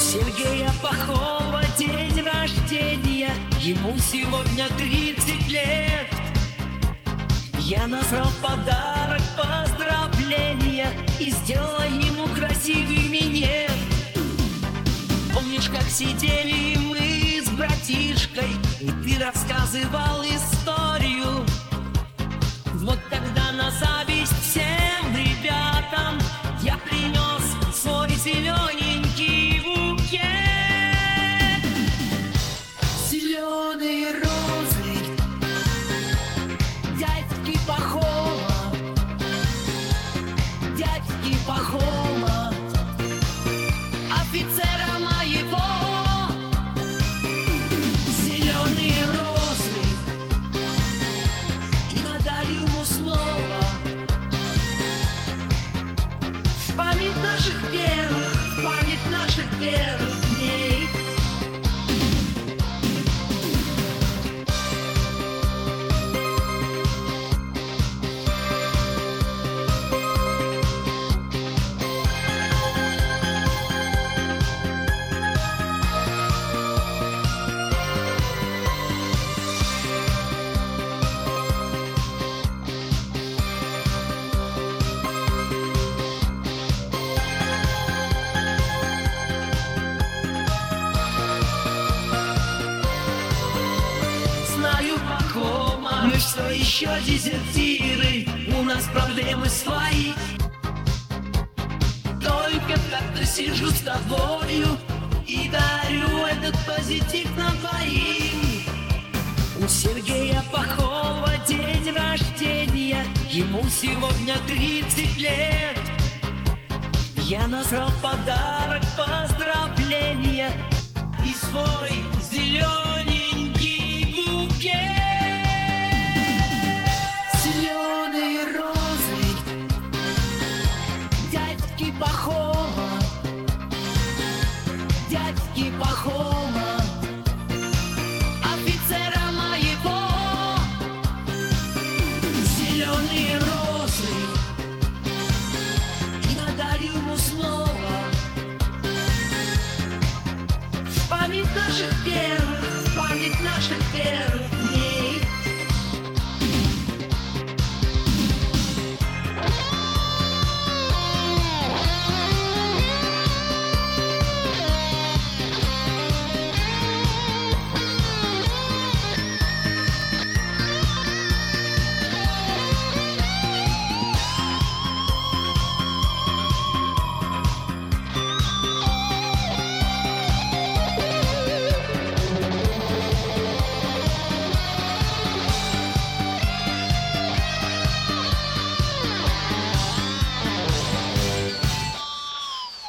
Сергея Пахова день рождения. Ему сегодня 30 лет. Я назвал подарок поздравления И сделала ему красивый минет. Помнишь, как сидели мы с братишкой И ты рассказывал историю Yeah. Что еще дезертиры У нас проблемы свои. Только как-то сижу с тобою И дарю этот позитив нам двоим. У Сергея Пахова день рождения Ему сегодня 30 лет. Я назвал подарок bajo.